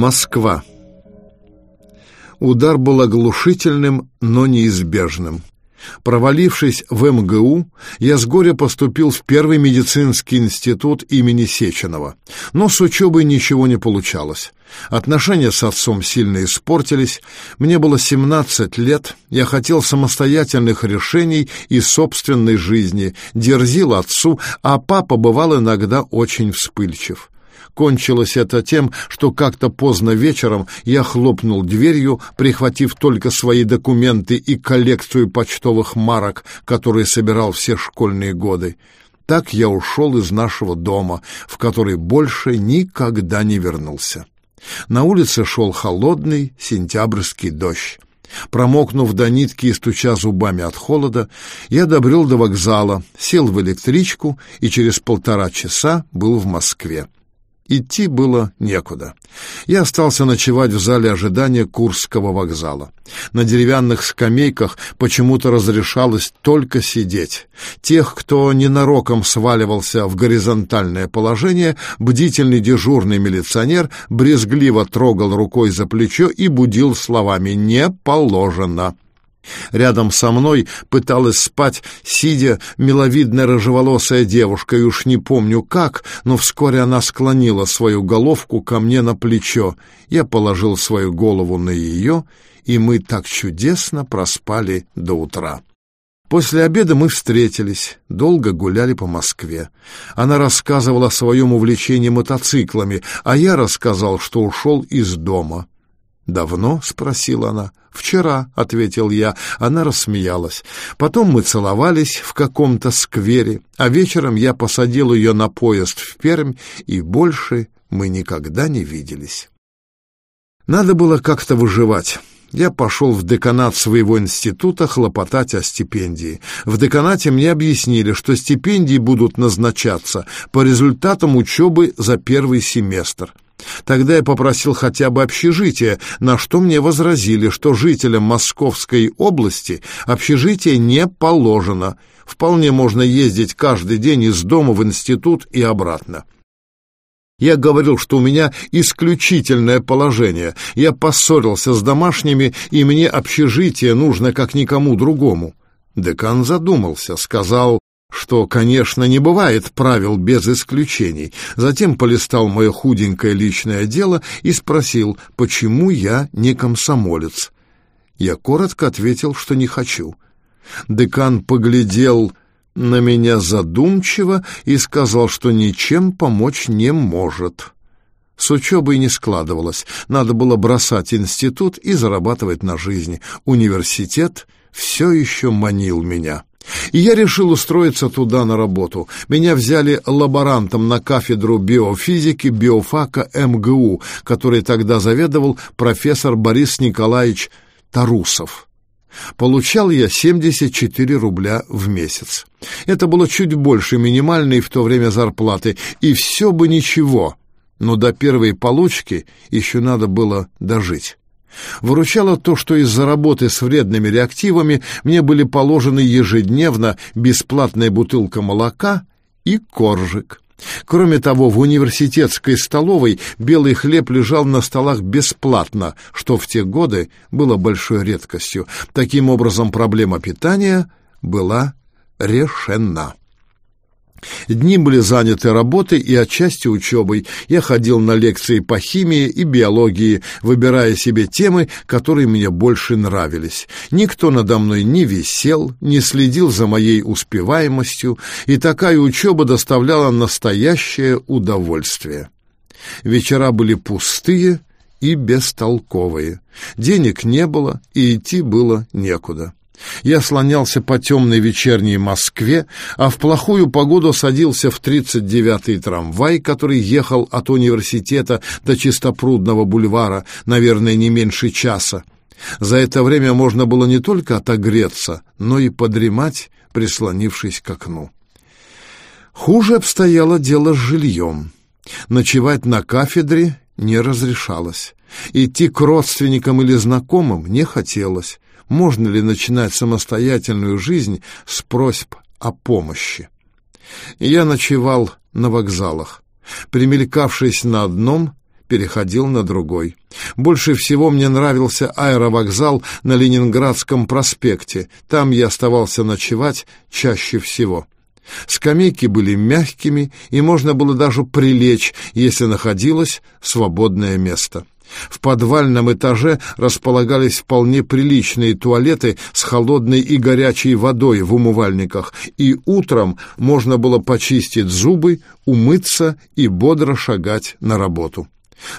Москва. Удар был оглушительным, но неизбежным. Провалившись в МГУ, я с горя поступил в Первый медицинский институт имени Сеченова. Но с учебой ничего не получалось. Отношения с отцом сильно испортились. Мне было 17 лет, я хотел самостоятельных решений и собственной жизни, дерзил отцу, а папа бывал иногда очень вспыльчив. Кончилось это тем, что как-то поздно вечером я хлопнул дверью, прихватив только свои документы и коллекцию почтовых марок, которые собирал все школьные годы. Так я ушел из нашего дома, в который больше никогда не вернулся. На улице шел холодный сентябрьский дождь. Промокнув до нитки и стуча зубами от холода, я добрел до вокзала, сел в электричку и через полтора часа был в Москве. Идти было некуда. Я остался ночевать в зале ожидания Курского вокзала. На деревянных скамейках почему-то разрешалось только сидеть. Тех, кто ненароком сваливался в горизонтальное положение, бдительный дежурный милиционер брезгливо трогал рукой за плечо и будил словами «не положено». Рядом со мной пыталась спать, сидя, миловидная рыжеволосая девушка, и уж не помню как, но вскоре она склонила свою головку ко мне на плечо. Я положил свою голову на ее, и мы так чудесно проспали до утра. После обеда мы встретились, долго гуляли по Москве. Она рассказывала о своем увлечении мотоциклами, а я рассказал, что ушел из дома. «Давно?» — спросила она. «Вчера», — ответил я. Она рассмеялась. Потом мы целовались в каком-то сквере, а вечером я посадил ее на поезд в Пермь, и больше мы никогда не виделись. Надо было как-то выживать. Я пошел в деканат своего института хлопотать о стипендии. В деканате мне объяснили, что стипендии будут назначаться по результатам учебы за первый семестр. Тогда я попросил хотя бы общежитие, на что мне возразили, что жителям Московской области общежитие не положено. Вполне можно ездить каждый день из дома в институт и обратно. Я говорил, что у меня исключительное положение. Я поссорился с домашними, и мне общежитие нужно как никому другому. Декан задумался, сказал, что, конечно, не бывает правил без исключений. Затем полистал мое худенькое личное дело и спросил, почему я не комсомолец. Я коротко ответил, что не хочу. Декан поглядел на меня задумчиво и сказал, что ничем помочь не может. С учебой не складывалось. Надо было бросать институт и зарабатывать на жизнь. Университет все еще манил меня. И я решил устроиться туда на работу. Меня взяли лаборантом на кафедру биофизики биофака МГУ, который тогда заведовал профессор Борис Николаевич Тарусов. Получал я 74 рубля в месяц. Это было чуть больше минимальной в то время зарплаты, и все бы ничего, но до первой получки еще надо было дожить. Выручало то, что из-за работы с вредными реактивами мне были положены ежедневно бесплатная бутылка молока и коржик. Кроме того, в университетской столовой белый хлеб лежал на столах бесплатно, что в те годы было большой редкостью. Таким образом, проблема питания была решена. Дни были заняты работой и отчасти учебой. Я ходил на лекции по химии и биологии, выбирая себе темы, которые мне больше нравились. Никто надо мной не висел, не следил за моей успеваемостью, и такая учеба доставляла настоящее удовольствие. Вечера были пустые и бестолковые. Денег не было, и идти было некуда. Я слонялся по темной вечерней Москве, а в плохую погоду садился в 39-й трамвай, который ехал от университета до Чистопрудного бульвара, наверное, не меньше часа. За это время можно было не только отогреться, но и подремать, прислонившись к окну. Хуже обстояло дело с жильем. Ночевать на кафедре не разрешалось. Идти к родственникам или знакомым не хотелось можно ли начинать самостоятельную жизнь с просьб о помощи. Я ночевал на вокзалах. Примелькавшись на одном, переходил на другой. Больше всего мне нравился аэровокзал на Ленинградском проспекте. Там я оставался ночевать чаще всего. Скамейки были мягкими, и можно было даже прилечь, если находилось свободное место. В подвальном этаже располагались вполне приличные туалеты с холодной и горячей водой в умывальниках, и утром можно было почистить зубы, умыться и бодро шагать на работу.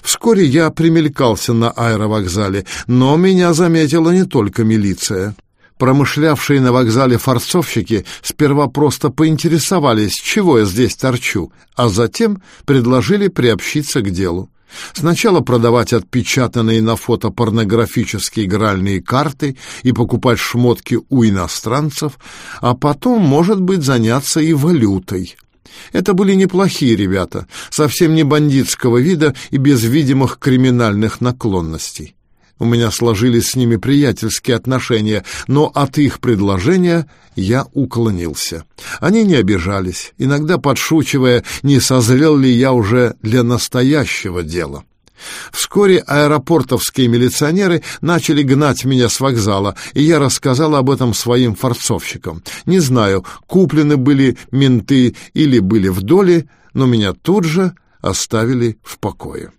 Вскоре я примелькался на аэровокзале, но меня заметила не только милиция. Промышлявшие на вокзале форцовщики сперва просто поинтересовались, чего я здесь торчу, а затем предложили приобщиться к делу. Сначала продавать отпечатанные на фото порнографические игральные карты и покупать шмотки у иностранцев, а потом, может быть, заняться и валютой. Это были неплохие ребята, совсем не бандитского вида и без видимых криминальных наклонностей. У меня сложились с ними приятельские отношения, но от их предложения я уклонился. Они не обижались, иногда подшучивая, не созрел ли я уже для настоящего дела. Вскоре аэропортовские милиционеры начали гнать меня с вокзала, и я рассказал об этом своим форцовщикам. Не знаю, куплены были менты или были в доле, но меня тут же оставили в покое.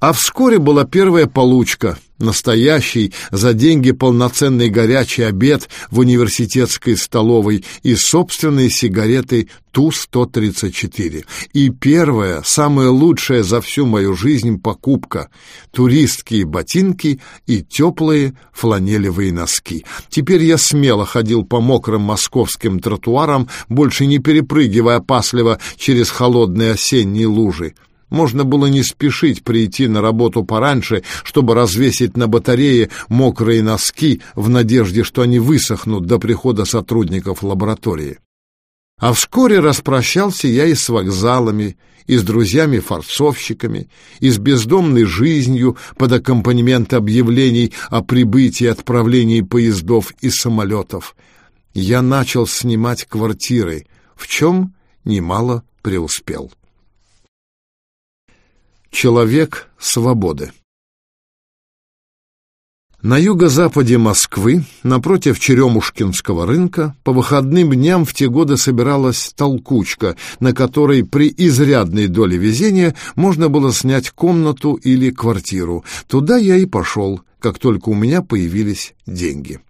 А вскоре была первая получка, настоящий, за деньги полноценный горячий обед в университетской столовой и собственные сигареты Ту-134. И первая, самая лучшая за всю мою жизнь покупка — туристские ботинки и теплые фланелевые носки. Теперь я смело ходил по мокрым московским тротуарам, больше не перепрыгивая опасливо через холодные осенние лужи. Можно было не спешить прийти на работу пораньше, чтобы развесить на батарее мокрые носки в надежде, что они высохнут до прихода сотрудников лаборатории. А вскоре распрощался я и с вокзалами, и с друзьями-форцовщиками, и с бездомной жизнью под аккомпанемент объявлений о прибытии и отправлении поездов и самолетов. Я начал снимать квартиры, в чем немало преуспел. Человек свободы На юго-западе Москвы, напротив Черемушкинского рынка, по выходным дням в те годы собиралась толкучка, на которой при изрядной доле везения можно было снять комнату или квартиру. Туда я и пошел, как только у меня появились деньги.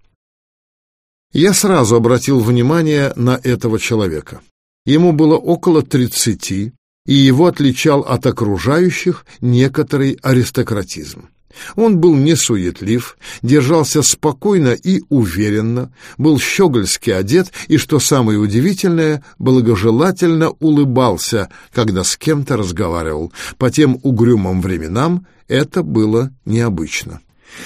Я сразу обратил внимание на этого человека. Ему было около тридцати, и его отличал от окружающих некоторый аристократизм. Он был несуетлив, держался спокойно и уверенно, был щегольски одет и, что самое удивительное, благожелательно улыбался, когда с кем-то разговаривал. По тем угрюмым временам это было необычно.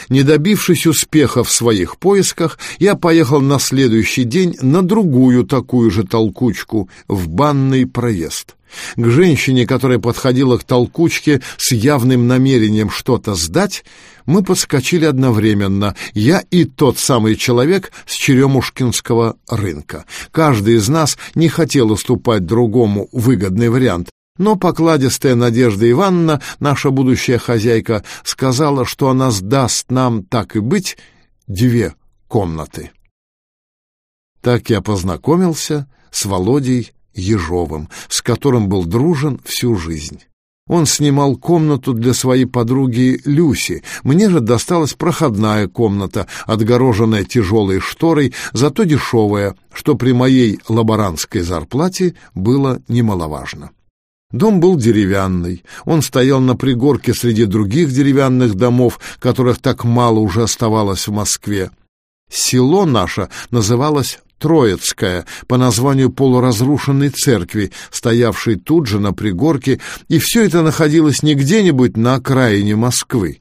Не добившись успеха в своих поисках, я поехал на следующий день на другую такую же толкучку в банный проезд. К женщине, которая подходила к толкучке с явным намерением что-то сдать, мы подскочили одновременно, я и тот самый человек с Черемушкинского рынка. Каждый из нас не хотел уступать другому выгодный вариант, но покладистая Надежда Ивановна, наша будущая хозяйка, сказала, что она сдаст нам, так и быть, две комнаты. Так я познакомился с Володей Ежовым, с которым был дружен всю жизнь. Он снимал комнату для своей подруги Люси. Мне же досталась проходная комната, отгороженная тяжелой шторой, зато дешевая, что при моей лаборантской зарплате было немаловажно. Дом был деревянный. Он стоял на пригорке среди других деревянных домов, которых так мало уже оставалось в Москве. Село наше называлось Троицкая, по названию полуразрушенной церкви, стоявшей тут же на пригорке, и все это находилось не где-нибудь на окраине Москвы,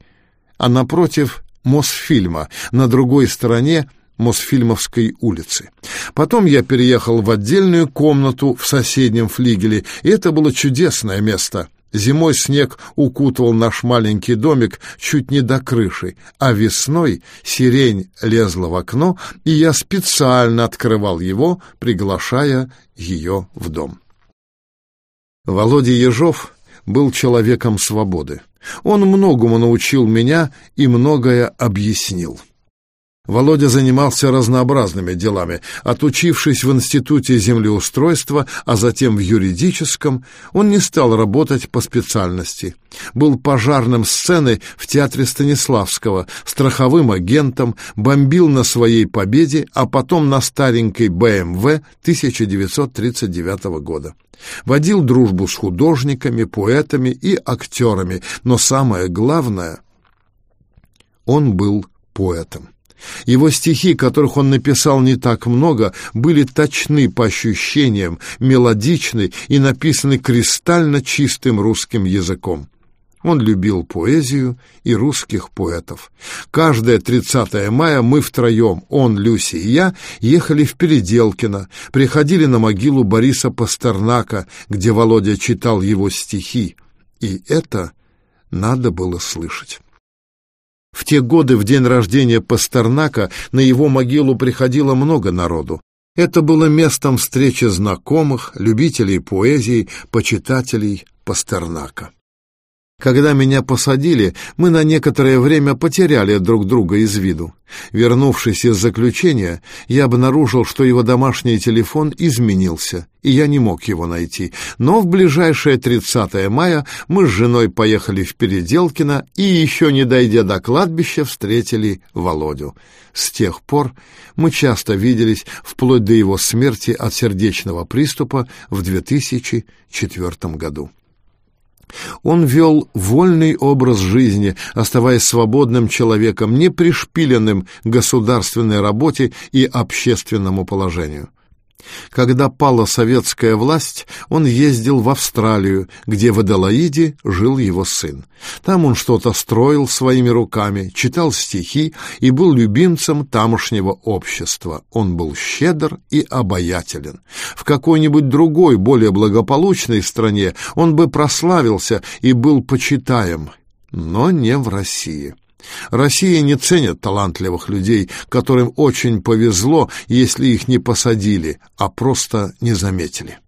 а напротив Мосфильма, на другой стороне Мосфильмовской улицы. Потом я переехал в отдельную комнату в соседнем флигеле, и это было чудесное место. Зимой снег укутывал наш маленький домик чуть не до крыши, а весной сирень лезла в окно, и я специально открывал его, приглашая ее в дом. Володя Ежов был человеком свободы. Он многому научил меня и многое объяснил. Володя занимался разнообразными делами. Отучившись в Институте землеустройства, а затем в юридическом, он не стал работать по специальности. Был пожарным сцены в театре Станиславского, страховым агентом, бомбил на своей победе, а потом на старенькой БМВ 1939 года. Водил дружбу с художниками, поэтами и актерами, но самое главное, он был поэтом. Его стихи, которых он написал не так много, были точны по ощущениям, мелодичны и написаны кристально чистым русским языком. Он любил поэзию и русских поэтов. Каждое 30 мая мы втроем, он, Люси и я, ехали в Переделкино, приходили на могилу Бориса Пастернака, где Володя читал его стихи. И это надо было слышать. В те годы, в день рождения Пастернака, на его могилу приходило много народу. Это было местом встречи знакомых, любителей поэзии, почитателей Пастернака. Когда меня посадили, мы на некоторое время потеряли друг друга из виду. Вернувшись из заключения, я обнаружил, что его домашний телефон изменился, и я не мог его найти. Но в ближайшее 30 мая мы с женой поехали в Переделкино и, еще не дойдя до кладбища, встретили Володю. С тех пор мы часто виделись, вплоть до его смерти от сердечного приступа в 2004 году. Он вел вольный образ жизни, оставаясь свободным человеком, не пришпиленным государственной работе и общественному положению. Когда пала советская власть, он ездил в Австралию, где в Аделаиде жил его сын. Там он что-то строил своими руками, читал стихи и был любимцем тамошнего общества. Он был щедр и обаятелен. В какой-нибудь другой, более благополучной стране он бы прославился и был почитаем, но не в России. Россия не ценит талантливых людей, которым очень повезло, если их не посадили, а просто не заметили.